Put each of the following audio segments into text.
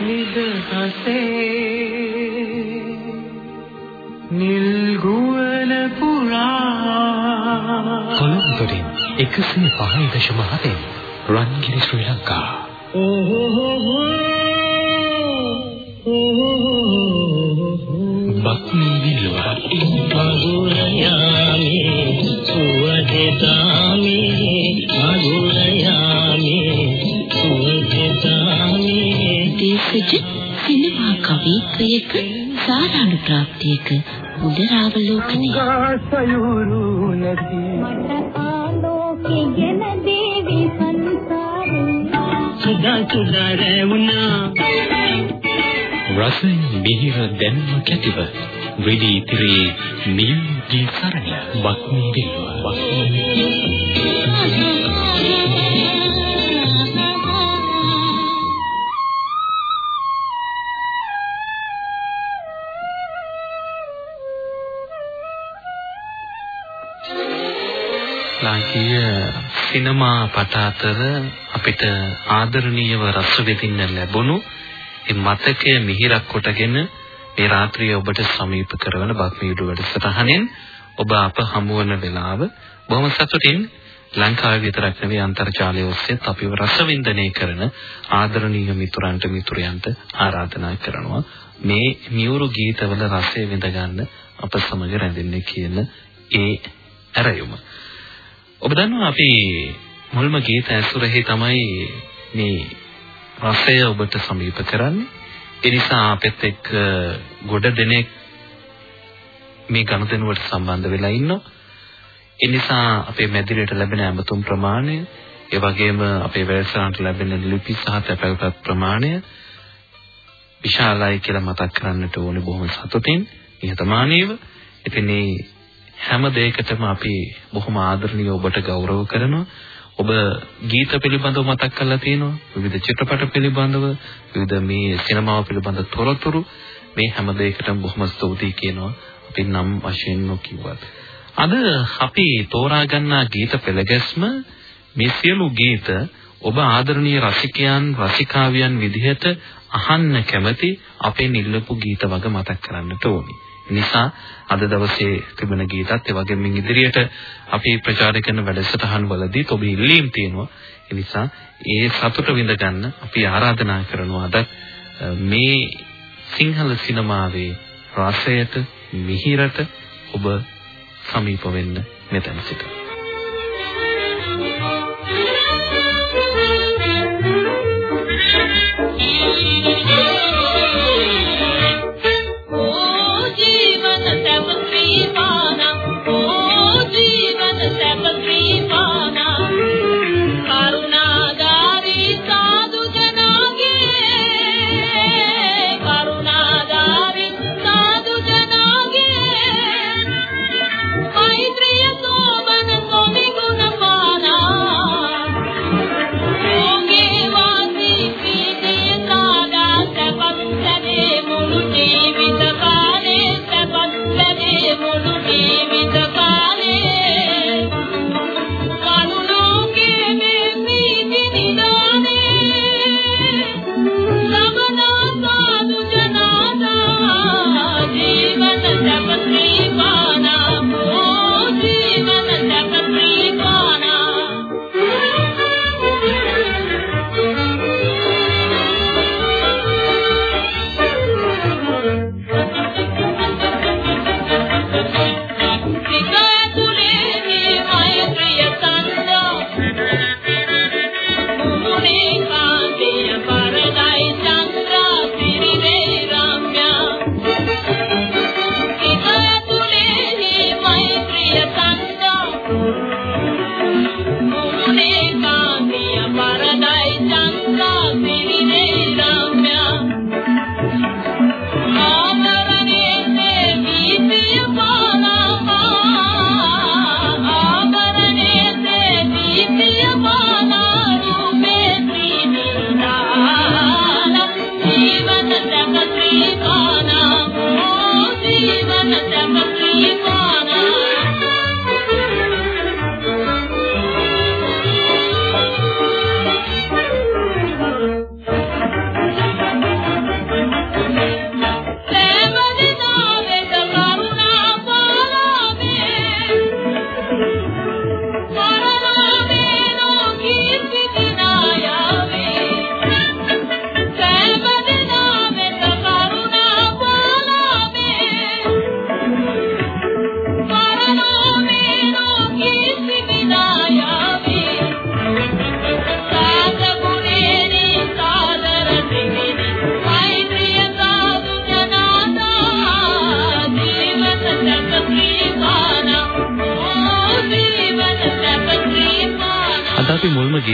නිදහසේ නිල්ගුවන පුරා කොළඹින් 105.7 රන්ගිරි ශ්‍රී ලංකා. බක්මී දේශජ සිනමා කවිත්වයක සාරානුප්‍රාප්තියක මුදරාවලෝකනය සයුරු නැති මට ආලෝකේ ගෙන දේවි සංසාරේ. සුදා සුදා රැවුනා. රසයෙන් මිහිර දැන්ම කැටිව රිදී තිරේ නියුගේ සරණ බක්මී විල්වා ලාංකීය සිනමා පට අතර අපිට ආදරණීයව රස විඳින්න ලැබුණු මේ මතකය මිහිරක් කොටගෙන මේ රාත්‍රිය ඔබට සමීප කරවන බක්මීඩු වැඩසටහනෙන් ඔබ අප හමු වන වෙලාව බොහොම සතුටින් ලංකාවේ විතරක් නෙවෙයි අන්තර්ජාලය ඔස්සේත් අපිව රසවින්දනය කරන ආදරණීය මිතුරන්ට මිතුරයන්ට ආරාධනා කරනවා මේ මියුරු ගීතවල රසය විඳ ගන්න අප සමග රැඳෙන්න කියන ඒ ඇරයුම. ඔබ දන්නවා අපි මුල්ම ගීත ඇසුරෙහි තමයි මේ රසය ඔබට සමීප කරන්නේ. ඒ නිසා අපෙත් එක්ක ගොඩ දෙනෙක් මේ ගනුදෙනුවට සම්බන්ධ වෙලා ඉන්නවා. ඒ නිසා අපේ මැදිරියට ලැබෙන ඇමතුම් ප්‍රමාණය, ඒ වගේම අපේ වැඩසටහනට ලැබෙන ලිපි සහ තැපැල්පත් ප්‍රමාණය විශාලයි කියලා මතක් කරන්නට ඕනේ බොහොම සතුටින්, නිහතමානීව. ඉතින් මේ හැම දෙයකටම අපි බොහොම ආදරණීය ඔබට ගෞරව කරනවා. ඔබ ගීත පිළිබඳව මතක් කරලා තියෙනවා. විවිධ චිත්‍රපට පිළිබඳව, විවිධ මේ සිනමාව පිළිබඳ තොරතුරු මේ හැම දෙයකටම බොහොම ස්තුතියි කියනවා. අපි නම් වශයෙන් නොකියුවත්. අද අපි තෝරා ගන්නා ගීත පෙළගැස්ම මේ සියලු ගීත ඔබ ආදරණීය රසිකයන් රසිකාවියන් විදිහට අහන්න කැමති අපේ නිල්ලපු ගීත වග මතක් කරන්නට ඕනේ. නිසා අද දවසේ තිබෙන ගීතත් ඒ වගේම මින් ඉදිරියට අපි ප්‍රචාරය කරන වැඩසටහන් වලදී ඔබ ඉල්ලීම් තියෙනවා. ඒ නිසා ඒ සතුට විඳ ගන්න අපි ආරාධනා කරනවා අද මේ සිංහල සිනමාවේ රසයට මිහිරට ඔබ සමීප වෙන්න මෙතන සිට.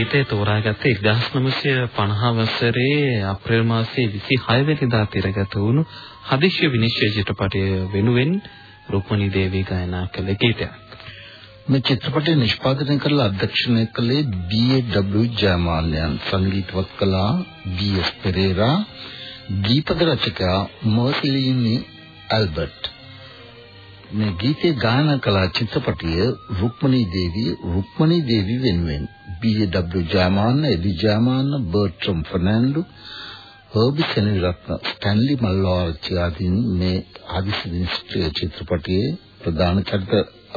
ගීතය තෝරාගත්තේ 1950 වසරේ අප්‍රේල් මාසයේ 26 වෙනිදා තිරගත වුණු හදිස්සිය විනිශ්චය චිත්‍රපටය වෙනුවෙන් රුක්මනී දේවී ගායනා කළ ගීතයක්. මේ චිත්‍රපටය නිෂ්පාදනය කරලා අධ්‍යක්ෂණය කළේ B.A.W. ජයමාල්යන් සංගීතවත් කළා B.S. පෙරේරා ගීපද රචකයා මර්සිලිනි ඇල්බර්ට් මේ ගීතේ ගායනා කළ චිත්‍රපටය රුක්මනී දේවී රුක්මනී දේවී වෙනුවෙන් B.A.W. ජයමාන්න එඩි ජයමාන්න බර්ට්‍රම් ෆර්නැන්ඩෝ හර්බි සෙනවිරත්න ස්ටැන්ලි මල්වාරච්චි ආදීන් මේ ආදිසි දිනස්ත්‍රි චිත්‍රපටයේ ප්‍රධාන චරිත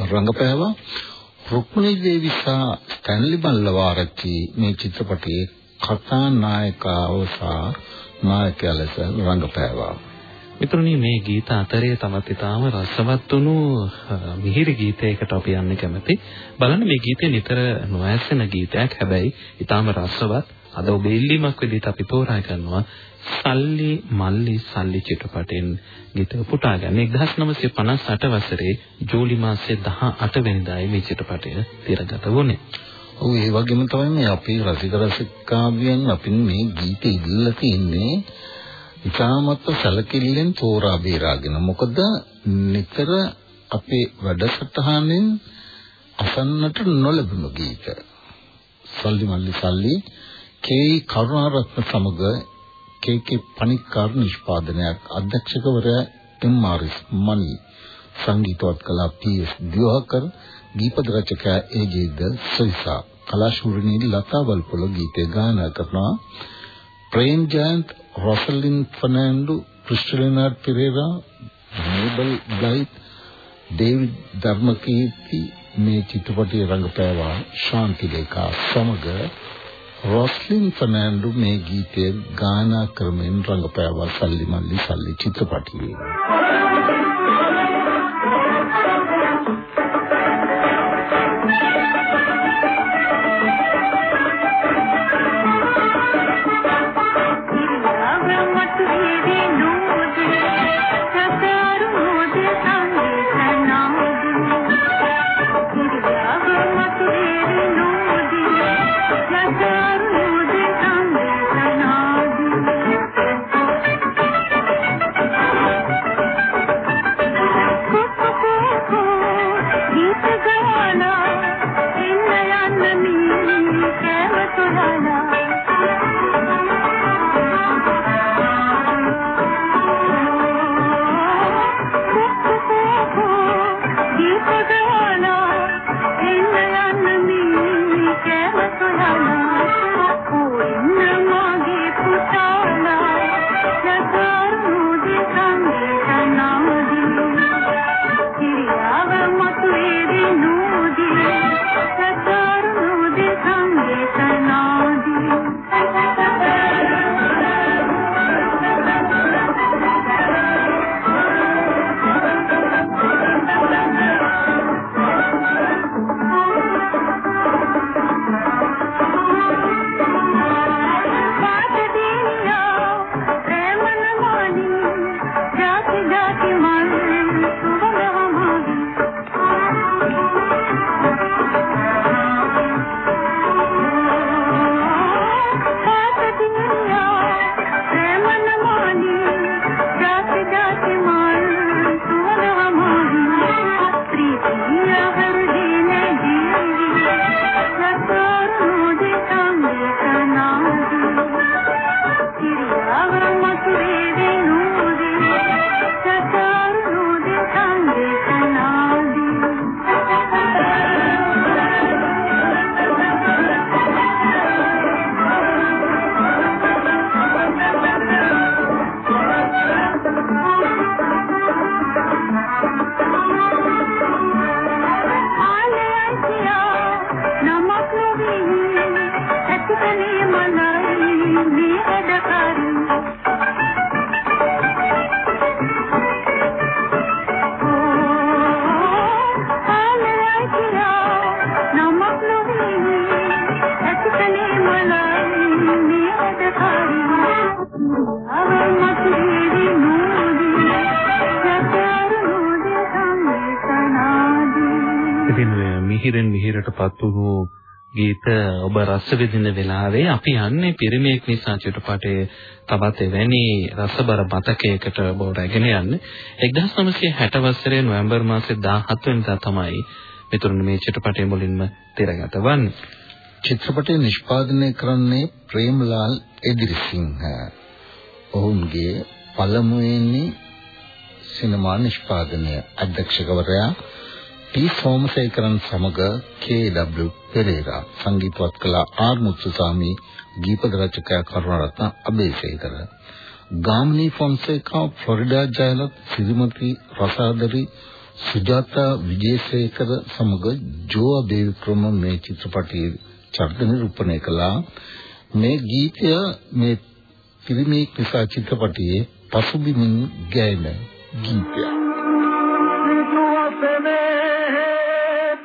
රංගපෑවා. රුක්මනී දේවී සහ ස්ටැන්ලි මල්වාරච්චි මේ චිත්‍රපටයේ කතා නායකව සහ නායකයා ලෙස රංගපෑවා. මිතුරුනි මේ ගීත අතරේ තවත් ඊටාම රසවත් වුණු මිහිරි ගීතයකට අපි යන්න කැමති. බලන්න මේ ගීතය නිතර නොඇසෙන ගීතයක්. හැබැයි ඊටාම රසවත්. අද ඔබ ඉල්ලීමක් විදිහට අපි තෝරා ගන්නවා. සල්ලි මල්ලි සල්ලි චිත්‍රපටයෙන් ගීත පුටා ගන්න 1958 වසරේ ජූලි මාසයේ 18 වෙනිදායි මේ චිත්‍රපටය තිරගත වුණේ. ඔව් ඒ වගේම තමයි මේ අපේ රසික රසිකාවියන් අපින් මේ ගීත ඉල්ලලා තින්නේ ඉතාමත් සැලකිල්ලෙන් තෝරා බේරාගෙන මොකද නිතර අපේ වැඩසටහනෙන් අසන්නට නොලැබුණු ගීත. සල්ලි මල්ලි සල්ලි කේ කරුණාරත්න සමග කේ කේ පණික්කාර නිෂ්පාදනයක්. අධ්‍යක්ෂකවරයා එම් ආරිස් මනි. සංගීතවත් කලා පී.එස්. දිවහකර් දීපද රචකයා ඒ.ජේ.ද සවිසා කලාශූරණී ලතා වල්පොල ගීතය ගායනා කරනවා. ප්‍රේම් ජයන්ත් රොසලින් ෆර්නැන්ඩෝ ක්‍රිස්ටලිනාඩ් පෙරේරා නෝබල් බ්ලයිට් ඩේවිඩ් ධර්මකීර්ති මේ චිත්‍රපටයේ රංගපෑවා ශාන්ති ලේකා සමග රොස්ලින් ෆර්නැන්ඩෝ මේ ගීතය ගායනා කරමින් රංගපෑවා සල්ලි මල්ලි සල්ලි චිත්‍රපටයේ. රස විඳින වෙලාවේ අපි යන්නේ පිරිමේක් නිසා චිත්‍රපටයේ තවත් එවැනි රසබර මතකයකට ඔබ රැගෙන යන්නේ 1960 වසරේ නොවැම්බර් මාසේ 17 වෙනිදා තමයි මෙතුරුන් මේ චිත්‍රපටයේ මුලින්ම තිරගත වන්නේ. චිත්‍රපටය නිෂ්පාදනය කරන්නේ ප්‍රේමලාල් එදිරිසිංහ. ඔවුන්ගේ පළමුවෙනි සිනමා නිෂ්පාදනය අධ්‍යක්ෂකවරයා ටී සෝමසේකරන් සමග කේ.ඩබ්ලිව් පෙරේරා සංගීතවත් කළ ආර් මුත්තුසාමි ගීපද රචකයා කරුණාරත්න අබේසේකර ගාමිණී ෆොන්සේකා ෆ්ලොරිඩා ජයලත් සිරිමති රසාදරි සුජාතා විජේසේකර සමග ජෝ අබේවික්‍රම මේ චිත්‍රපටයේ චරිත නිරූපණය කළා. මේ ගීතය මේ පිරිමේක් නිසා චිත්‍රපටයේ පසුබිමින් ගැයෙන ගීතයක්.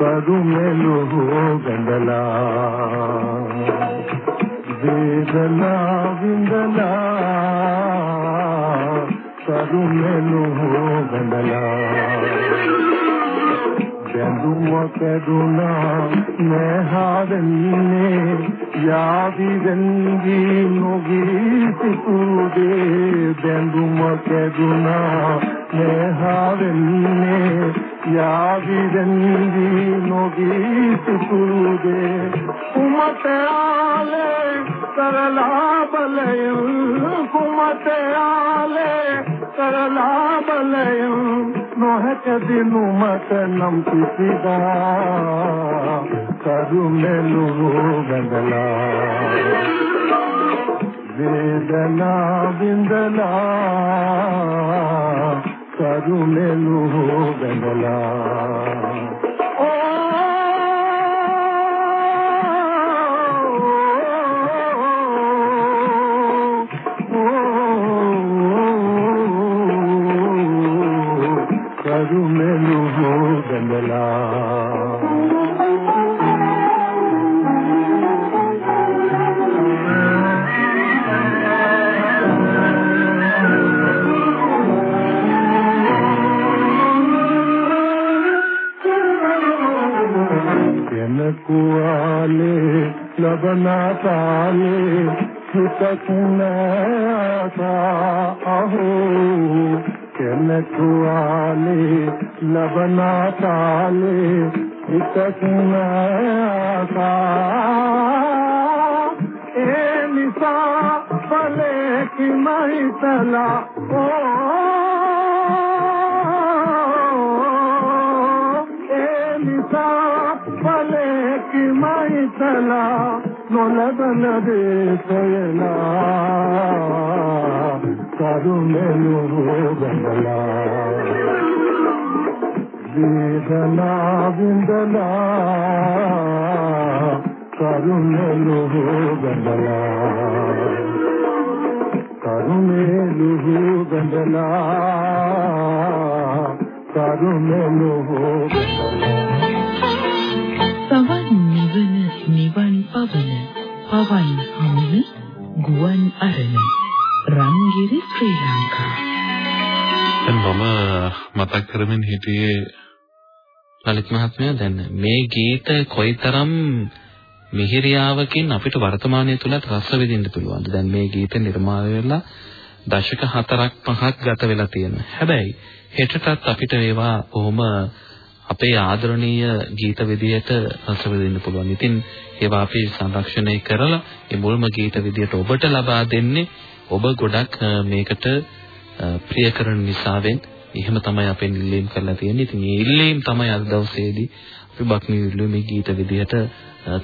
කරුමේ නුහු බඳලා වේදනා විඳලා කරුමේ නුහු බඳලා බැඳුම කැඩුනා නැහදන්නේ යාවි වෙන්දි නොගී සිටුදේ බැඳුම කැඩුනා නැහදන්නේ යාවි වෙන්දි නොගී සිටුදේ කුමත ආලේ කරලා බලයන් කුමත ආලේ කරලා බලයන් නොහැක දිනු මට නම් කිසිදා. කරුමෙලු බඳලා වේදනා විඳලා. කරුණෙලු වෙනලා කරුණෙලු වෙනලා लाल एसा फल कमिशा फल कीमाइ නොලබන දේශයලා කරුමෙලු ගඳලා වේදනා විඳලා කරුමෙලු ගඳලා කරුමෙලු ගඳලා කරුමෙලු සවන් පවන් හමුන ගුවන් අරණ. රංගිරි ශ්‍රී ලංකා දැන් මම මතක් කරමින් හිටියේ ලලිත් මහත්මයා දැන් මේ ගීත කොයිතරම් මිහිරියාවකින් අපිට වර්තමානයේ තුලත් රස විඳින්න පුළුවන්ද? දැන් මේ ගීත නිර්මාණය වෙලා දශක 4ක් 5ක් ගත වෙලා තියෙනවා. හැබැයි හෙටටත් අපිට ඒවා කොහොම අපේ ආදරණීය ගීත විදියට රස විඳින්න පුළුවන්. ඉතින් ඒවා අපි සංරක්ෂණය කරලා මේ මුල්ම ගීත විදියට ඔබට ලබා දෙන්නේ ඔබ ගොඩක් මේකට ප්‍රිය කරන නිසාවෙන් එහෙම තමයි අපෙන් ඉල්ලීම් කරලා තියෙන්නේ. ඉතින් මේ ඉල්ලීම් තමයි අද දවසේදී අපි බක්මී විල්ලු මේ ගීත විදියට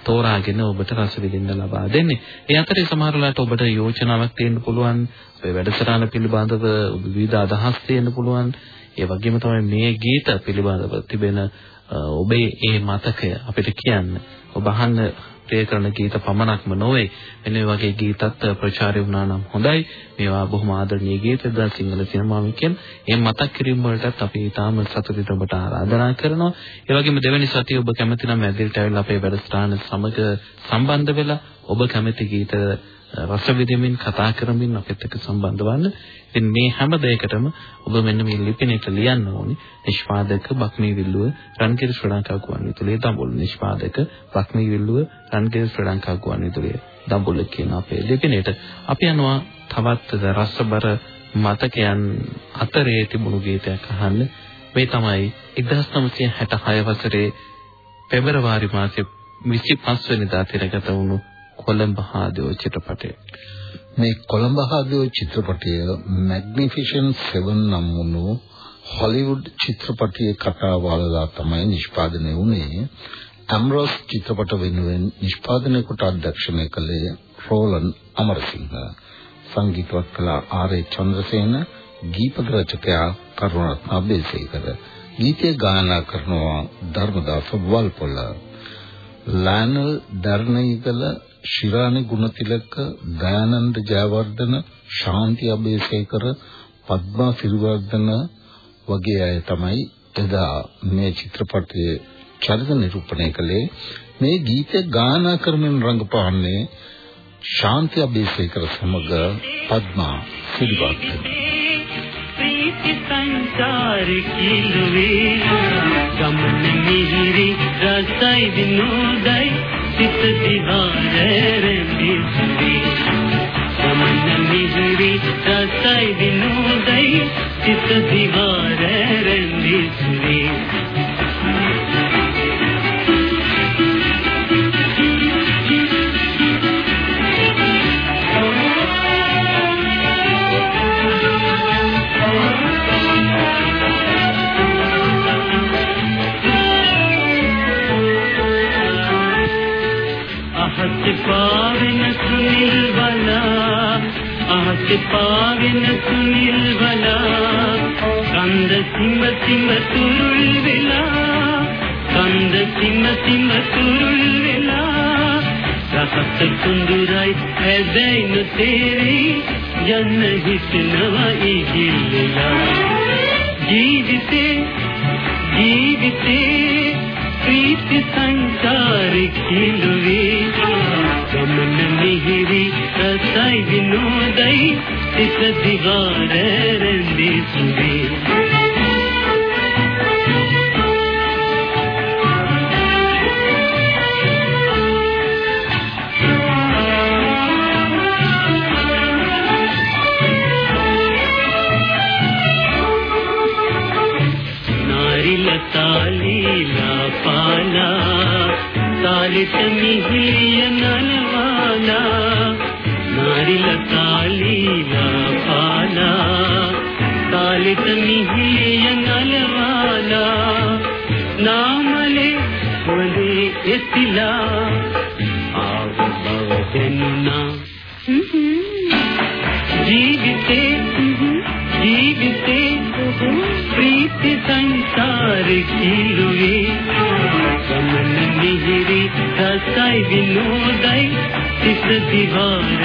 තෝරාගෙන ඔබට රස විඳින්න ලබා දෙන්නේ. ඒ අතරේ සමහර වෙලාවට ඔබට යෝජනාවක් තියෙන්න පුළුවන්. අපේ වැඩසටහන පිළිබඳව විවිධ අදහස් තියෙන්න පුළුවන්. ඒ වගේම තමයි මේ ගීත පිළිබඳව තිබෙන ඔබේ ඒ මතකය අපිට කියන්න. ඔබ අහන්න ප්‍රේ කරන ගීත පමණක්ම නොවේ මෙන්න මේ වගේ ගීතත් ප්‍රචාරය වුණා නම් හොඳයි මේවා බොහොම ආදරණීය ගීත දා සිංහල සිනමාවෙන් කියන ඒ මතක් කිරීම වලටත් අපි ඊටාම සතුටින් ඔබට ආරාධනා කරනවා ඒ වගේම දෙවැනි සතියේ ඔබ කැමති නම් ඇදිරිට ඇවිල්ලා අපේ වැඩසටහන සමග සම්බන්ධ වෙලා ඔබ කැමති ගීත රස විඳින්මින් කතා කරමින් අපිත් එක්ක සම්බන්ධ වන්න. ඉතින් මේ හැම දෙයකටම ඔබ මෙන්න මේ ලිපිනයට ලියන්න ඕනේ. නිෂ්පාදක බක්මී විල්ලුව රන්කිර ශ්‍රී ලංකා ගුවන්විදුලියේ දඹුල්ල. නිෂ්පාදක බක්මී විල්ලුව රන්කිර ශ්‍රී ලංකා ගුවන්විදුලියේ දඹුල්ල කියන අපේ ලිපිනයට. අපි යනවා තවත් රසබර මතකයන් අතරේ තිබුණු ගීතයක් අහන්න. මේ තමයි 1966 වසරේ පෙබරවාරි මාසයේ 25 වෙනිදා තිරගත වුණු කොළඹ හාදෝ චිත්‍රපටය. මේ කොළඹ හාදෝ චිත්‍රපටය මැග්නිෆිෂන්ට් 7 නම් වුණු හොලිවුඩ් චිත්‍රපටයේ කතාව වලලා තමයි නිෂ්පාදනය වුණේ. ඇම්රොස් චිත්‍රපට වෙනුවෙන් නිෂ්පාදනය කොට අධ්‍යක්ෂණය කළේ රෝලන් අමරසිංහ. සංගීතවත් කළ ආර්.ඒ. චන්ද්‍රසේන, ගීත රචකයා කරුණාරත්න අබේසේකර. ගීතය ගායනා කරනවා ධර්මදාස වල්පොළ. ලෑනල් දර්ණයිකල ශිරාණි ගුණතිලක දයානන්ද ජයවර්ධන ශාන්ති අබේසේකර පද්මා සිරිවර්ධන වගේ අය තමයි එදා මේ චිත්‍රපටයේ චරිත නිරූපණය කළේ. මේ ගීතය ගායනා කරමින් රඟපාන්නේ ශාන්ති අබේසේකර සමග පද්මා සිරිවර්ධන. ප්‍රීති සංකාර කිලුවේ ගමන මිහිරි රසයි විනෝදයි. සිත දිහාරෙමි සමන මිහිරි රසයි දිනුදයි සිත දිහාරෙමි කාලීනා පානා කාලිත මිහිය නලවාලා නාමලේ හොඳේ එතිලා ආව බව දෙන්නා ජීවිතේ ජීවිතේ ප්‍රීති සංසාර කිලුවේ ගමන මිහිරි රසයි විනෝදයි සිත දිවා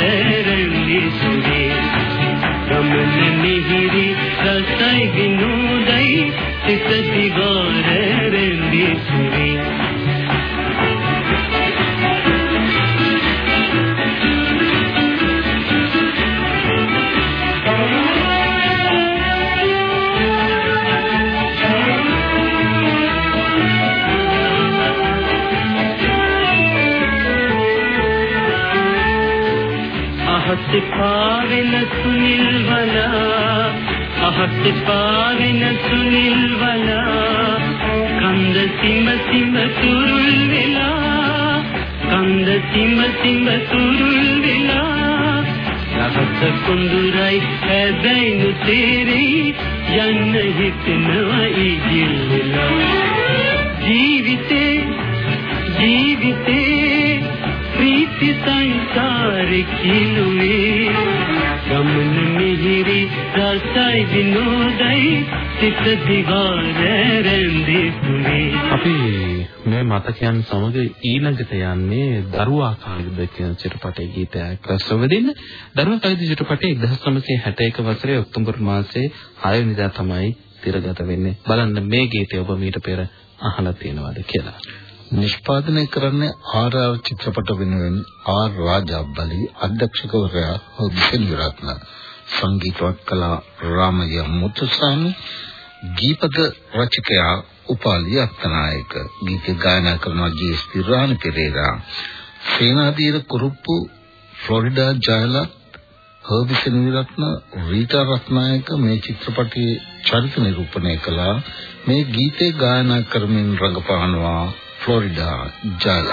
අහත් පාවෙන සුනිල් වලා අහත් පාවෙන සුනිල් වලා කන්ද සිම සිම තුරුල් වෙලා. කන්ද සිම සිම තුරුල් වෙලා. රහත් කුඳුරයි හැබැයි නුතේරි යන්න හිතනවා ඉගිල්ලලා කිලුවේ ගමන මිහිරි රසයි විනෝදයි සිත දිවාර රැඳී සුවේ අපි මේ මතකයන් සමග ඊළඟට යන්නේ දරුවා කාලෙද කියන චිත්‍රපටයේ ගීතයක් රසවදින්න. දරුවා කාලෙද චිත්‍රපටයේ 1961 වසරේ ඔක්තෝබර් මාසයේ 6 වෙනිදා තමයි තිරගත වෙන්නේ. බලන්න මේ ගීතය ඔබ මීට පෙර අහලා තියෙනවද කියලා. නිෂ්පාදනය කරන්නේ ආර්.ආර් චිත්‍රපට වෙනුවෙන් ආර් රාජාබ්බලි අධ්‍යක්ෂකවරයා හොබිසෙන් විරත්න සංගීතවත් කලා රාමය මුතුසාමි ගීපද රචකයා උපාලි අත්තනායක. ගීත ගායනා කරන ජී.එස්. පිරාණ පෙරේරා. සේනාධීර කුරුප්පු ෆ්ලොරිඩා ජයලත් හර්බිසන් විරත්න රීටා රත්නායක මේ චිත්‍රපටයේ චරිත නිරූපණය කළා. මේ ගීතේ ගායනා කරමින් රඟපානවා ෆ්ලොරිඩා ජයලත්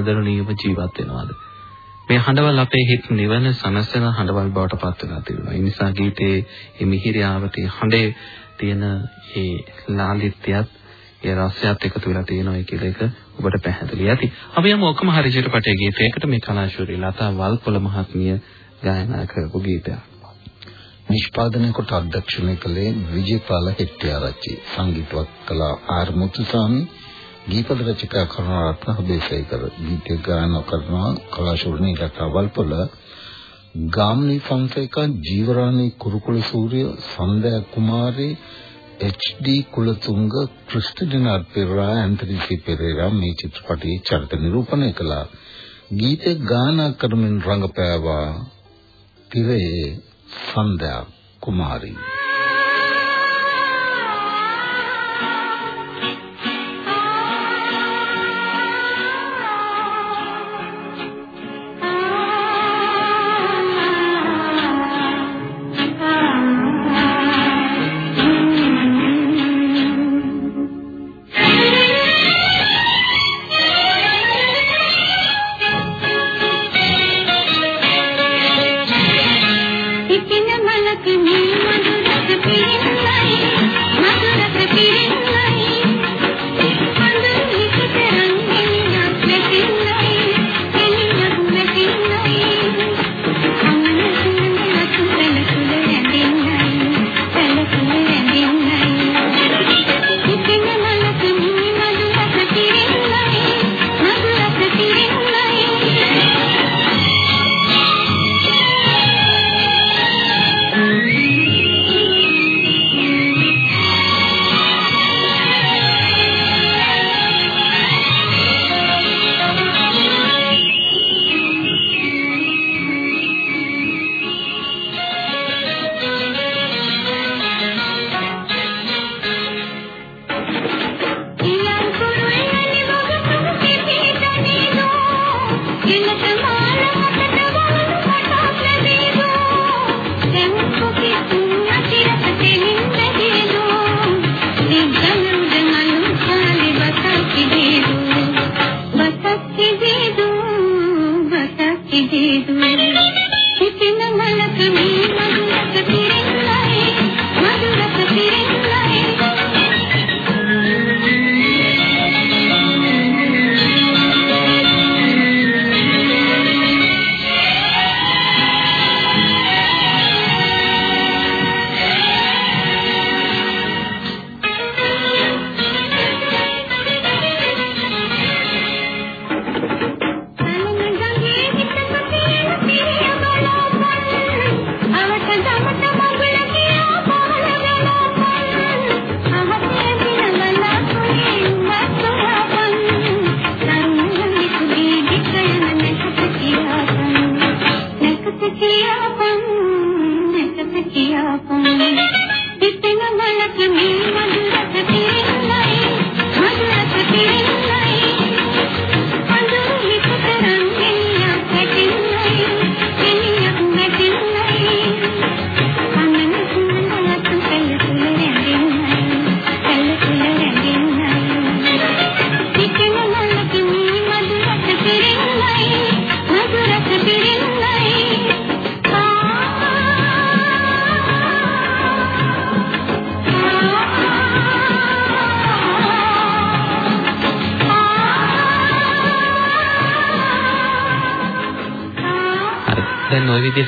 ආදරණීයව ජීවත් වෙනවද? මේ හඬවල් අපේ හිත නිවන සනසන හඬවල් බවට පත් වෙලා තියෙනවා ඒ නිසා ගීතේ මේ මිහිරියාවතේ හඬේ තියෙන ඒ ලාලිත්‍යයත් ඒ රසයත් එකතු වෙලා තියෙනවා කියලා එක ඔබට පැහැදිලි ඇති. අපි යමු ඔක්කොම හරි චිත්‍රපටයේ ගීතයකට. මේ කලාශූරී ලතා වල්පොල මහත්මිය ගායනා කරපු ගීතයක්. නිෂ්පාදනය කොට අධ්‍යක්ෂණය කළේ විජේපාල හෙට්ටිආරච්චි. සංගීතවත් කළ ආර් මුතුසාමි. ගීපද රචකයා කරුණාරත්න හදේසේකර ගීත ගායනා කරනවා කලාශූරණී රටවල්පොළ ගාම්නී ෆන්සේකා ජීවරාණී කුරුකුල සූර්ය සන්දයා කුමාරී එච්.ඩී. කුලතුංග ක්‍රිස්ටිනාඩ් පෙරේරා ඇන්තනි සි පෙරේරා මේ චිත්‍රපටයේ චරිත නිරූපණය කළා. ගීත ගායනා කරමින් රංගපෑවා තිරේ සන්දයා කුමාරී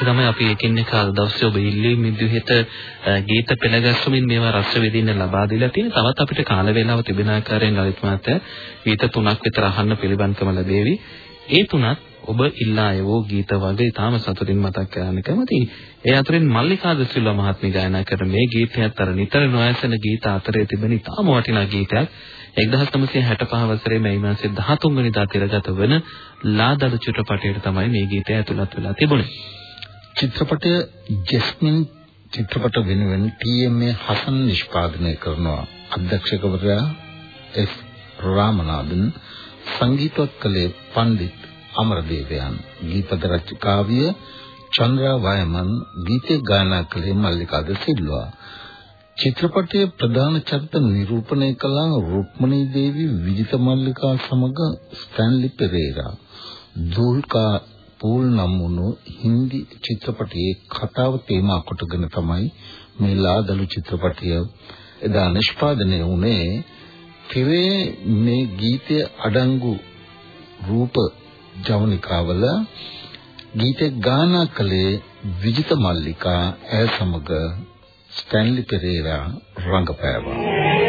විදිහට තමයි අපි එකින් එක අද දවසේ ඔබ ඉල්ලීම් විදිහට අ, ගීත පෙළගැස්වමින් මේවා රස විඳින්න ලබා දීලා තියෙන. තවත් අපිට කාල වේලාව තිබෙන ආකාරයෙන් ලලිත් මහත්තයා ගීත තුනක් විතර අහන්න පිළිබඳකම ලැබේවි. ඒ තුනත් ඔබ ඉල්ලා ආයෝ ගීත වගේ ඊටාම සතුටින් මතක් කරන්න කැමතියි. ඒ අතරින් මල්ලිකා දසිල්වා මහත්මිය ගායනා කරන මේ ගීතයත් අර නිතර නොඇසෙන ගීත අතරේ තිබෙන ඊටාම වටිනා ගීතයක්. 1965 වසරේ මැයි මාසයේ 13 වෙනිදා තිරගත වන ලාදඩ චිත්‍රපටයේ තමයි මේ ගීතය ඇතුළත් වෙලා තිබුණේ. චිත්‍රපටය ජස්මින් චිත්‍රපට වෙනුවෙන් ටී.එම්.ඒ. හසන් නිෂ්පාදනය කරනවා අධ්‍යක්ෂකවරයා එස් රාමනාදන් සංගීතවත් කළේ පණ්ඩිත් අමරදේවයන් ගීපද රචකාවිය චන්ද්‍රා වයමන් ගීතේ ගායනා කළේ මල්ලිකා ද සිල්වා චිත්‍රපටයේ ප්‍රධාන චරිත නිරූපණය කළ රුක්මනී දේවී විජිත මල්ලිකා සමග ස්ටැන්ලි පෙරේරා දුල්කා පූල් නම් වුණු හින්දි චිත්‍රපටයේ කතාව තේමා කොටගෙන තමයි මේ ලාදලු චිත්‍රපටය එදා නිෂ්පාදනය වුණේ තිරේ මේ ගීතය අඩංගු රූප ජවනිකාවල ගීතේ ගායනා කළේ විජිත මල්ලිකා ඇය සමග ස්ටැන්ලි පෙරේරා රංගපෑවා.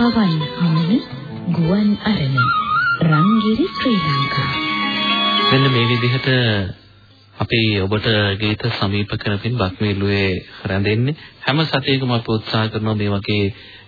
පවන් හමන ගුවන් අරණ රංගිරි ශ්‍රී ලංකා. මෙන්න මේ විදිහට අපි ඔබට ගීත සමීප කරමින් බක්මීල්ලුවේ රැඳෙන්නේ. හැම සතියකම අපි උත්සාහ කරනවා මේ වගේ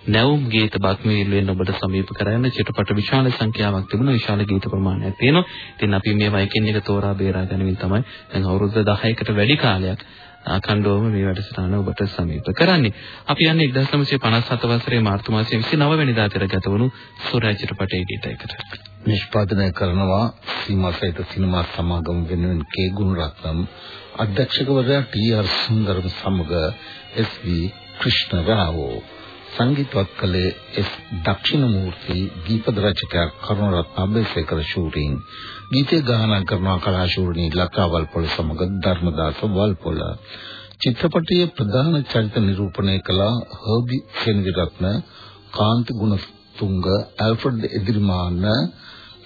නැවුම් ගීත බක්මීල්ලුවෙන් ඔබට සමීප කරගන්න චිත්‍රපට විශාල සංඛ්‍යාවක් තිබුණා. විශාල ගීත ප්‍රමාණයක් තියෙනවා. ඉතින් අපි මේවා එකින් එක තෝරා බේරා ගනිමින් තමයි දැන් අවුරුදු 10කට වැඩි කාලයක් අඛණ්ඩවම මේ වැඩසටහන ඔබට සමීප කරන්නේ. අපි යන්නේ 1957 වසරේ මාර්තු මාසයේ 29 වෙනිදා පෙරගත වුණු සූර්ය චිත්‍රපටයේ ගීතයකට. නිෂ්පාදනය කරනවා සීමා සහිත සිනමා සමාගම වෙනුවෙන් කේ ගුණරත්නම් අධ්‍යක්ෂකවරයා ටී.ආර්. සුන්දරම් සමග එස්.වී. ක්‍රිෂ්ණ රාවෝ සංගීතවත් කළේ එස්. දක්ෂිණමූර්ති දීපද රචකයා කරුණරත්න අබේසේකර ෂූටින් ගීතය ගායනා කරන කලාශූරණී ලතා වල්පොල සමග ධර්මදාස වල්පොල චිත්‍රපටයේ ප්‍රධාන චරිත නිරූපණය කළ Herbie Seneviratne Kanthi Gunatunga Alfred Edirimanna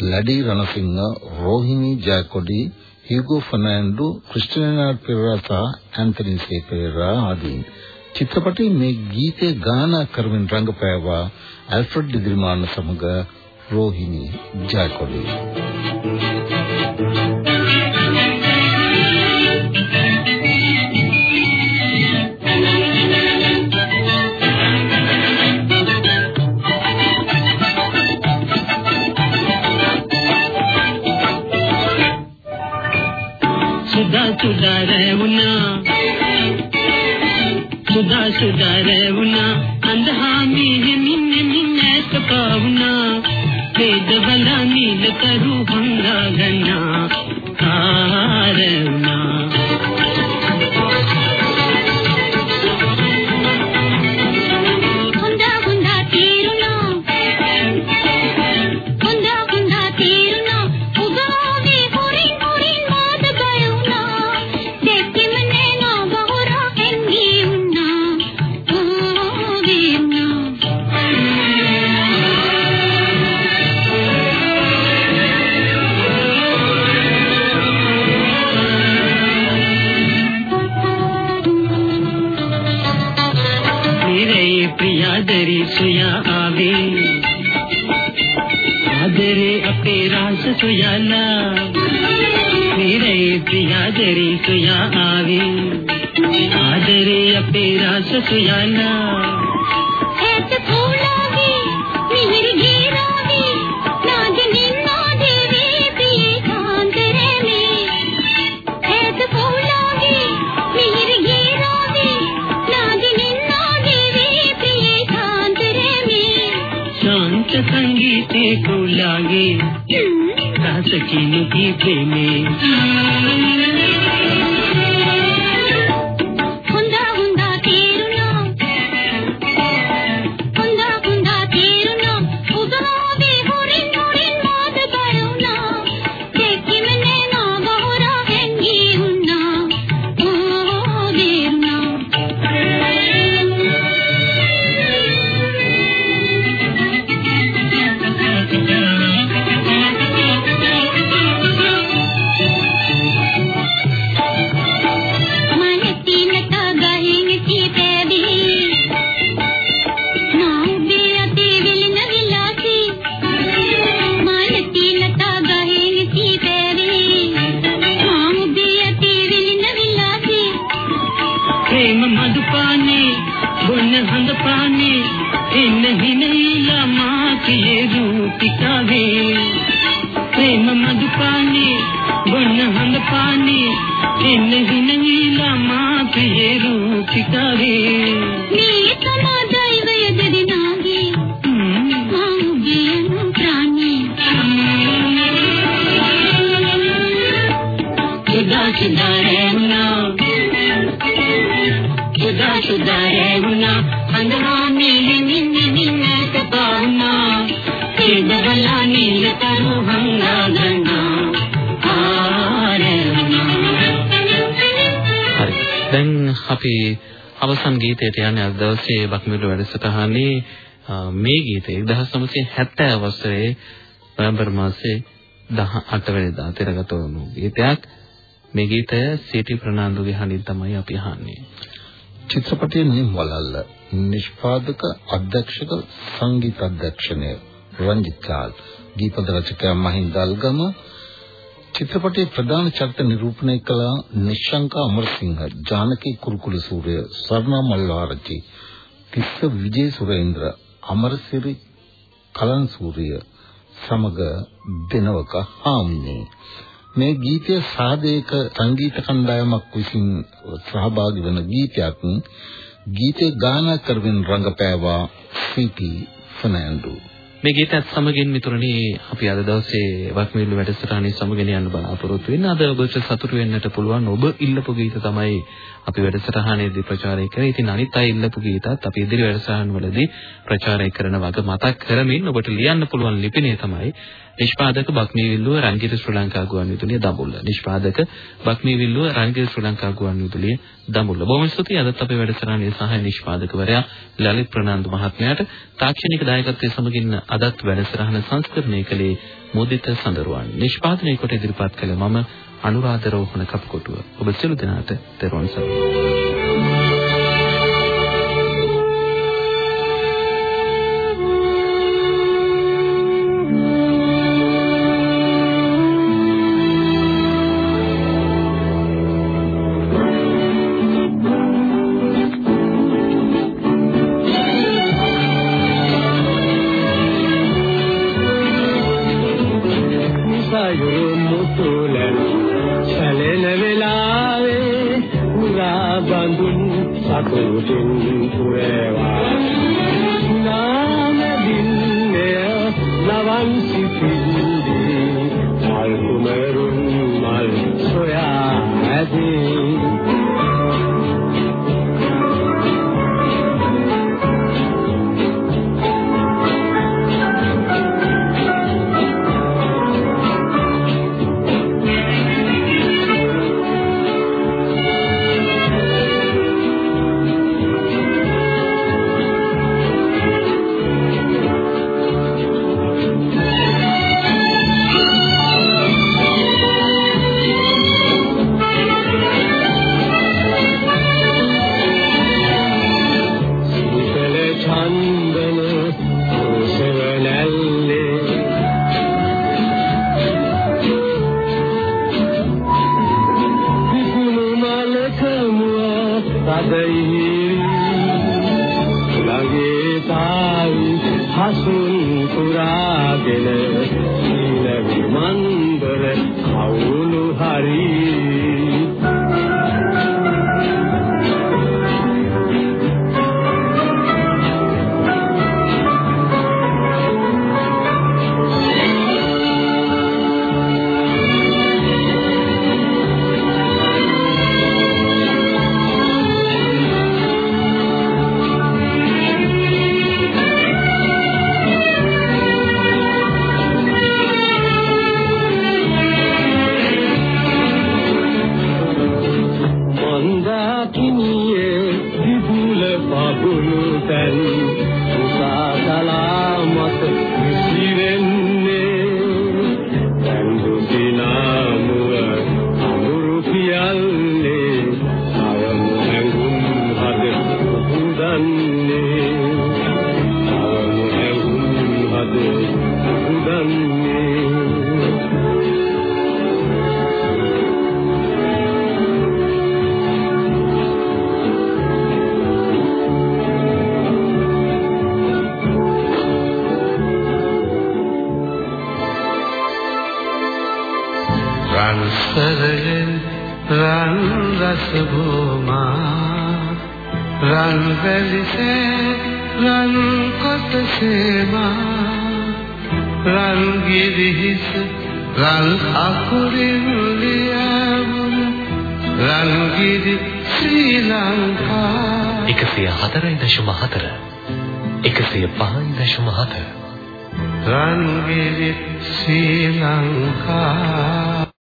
Laddie Ranasinghe Rohini Jayakody Hugo Fernando Christiana Perera සහ ඇන්තනි සේ පෙරේරා ආදී චිත්‍රපටයේ මේ ගීතය ගායනා කරමින් රංගපෑවා ඇල්ෆ්‍රඩ් එදිරිමාන සමග රෝහිණී ජයකොඩි. ನಿನ್ನ ಹಿನೀಲ ಮಾತೆಯ ರೂಪಿಕವೇ ನೀ ತನ ದೈವಯದರಿ ನಾಗೆ ಮಾವುಗೆಯನು ಪ್ರಾಣಿ ಖುದಾ ಸುಧಾರೇನ ಖುದಾ ಸುಧಾರೇನ ಅಂದವಾ ನೀಲ ನಿನ್ನ ನಿನ್ನ ತಪಾವನ ಕೇದವಲ ನೀಲ ತರು ಹಂಗಾದ අපි අවසන් ගීතයට යන්නේ අද දවසේ බක්මිඩු වැඩසටහනේ අ, මේ ගීතය 1970 වසරේ නොවැම්බර් මාසයේ 18 වෙනිදා තිරගත වුණු ගීතයක්. මේ ගීතය සිටි ප්‍රනාන්දුගේ හඬින් තමයි අපි අහන්නේ. චිත්‍රපටයේ නියම වලල්ල නිෂ්පාදක අධ්‍යක්ෂක සංගීත අධ්‍යක්ෂණය රංජිත් ලාල් ගීපද රචකයා මහින්ද අල්ගම චිත්‍රපටයේ ප්‍රධාන චරිත නිරූපණය කළ නිශ්ශංක අමරසිංහ ජානකී කුරුකුල සූර්ය ස්වර්ණා මල්වාරච්චි තිස්ස විජේ සුරේන්ද්‍ර අමරසිරි කලන් සූර්ය සමග දෙනවක හාමිනේ මේ ගීතය සාදේක සංගීත කණ්ඩායමක් විසින් සහභාගී වන ගීතයක්. ගීතේ ගායනා කරමින් රංගපෑවා සීටි ෆර්නෑන්ඩෝ මේ ගීතයත් සමගින් මිතුරනි අපි අද දවසේ වක්මිල්ල වැඩසටහනේ සමගින් යන්න බලාපොරොත්තු වෙන්නේ. අද ඔබට සතුටු වෙන්නට පුළුවන් ඔබ ඉල්ලපු ගීත තමයි අපි වැඩසටහනේදී ප්‍රචාරය කරේ. ඉතින් අනිත් අය ඉල්ලපු ගීතත් අපි ඉදිරි වැඩසටහන් වලදී ප්‍රචාරය කරන වග මතක් කරමින් ඔබට ලියන්න පුළුවන් ලිපිනය තමයි නිෂ්පාදක බක්මීවිල්ලුව රංගිත ශ්‍රී ලංකා ගුවන්විදුලිය දඹුල්ල. නිෂ්පාදක බක්මීවිල්ලුව රංගිත ශ්‍රී ලංකා ගුවන්විදුලිය දඹුල්ල. බොහොම ස්තුතියි අදත් අපේ වැඩසටහනේ සහාය නිෂ්පාදකවරයා ලලිත් ප්‍රනාන්දු මහත්මයාට තාක්ෂණික දායකත්වයේ සමගින් අදත් වැඩසටහන සංස්කරණය කළේ මුදිත සඳරුවන්. නිෂ්පාදනය කොට ඉදිරිපත් කළ මම අනුරාධ රෝහණ කප්කොටුව. ඔබ සියලු දෙනාට තෙරුවන් සරණයි.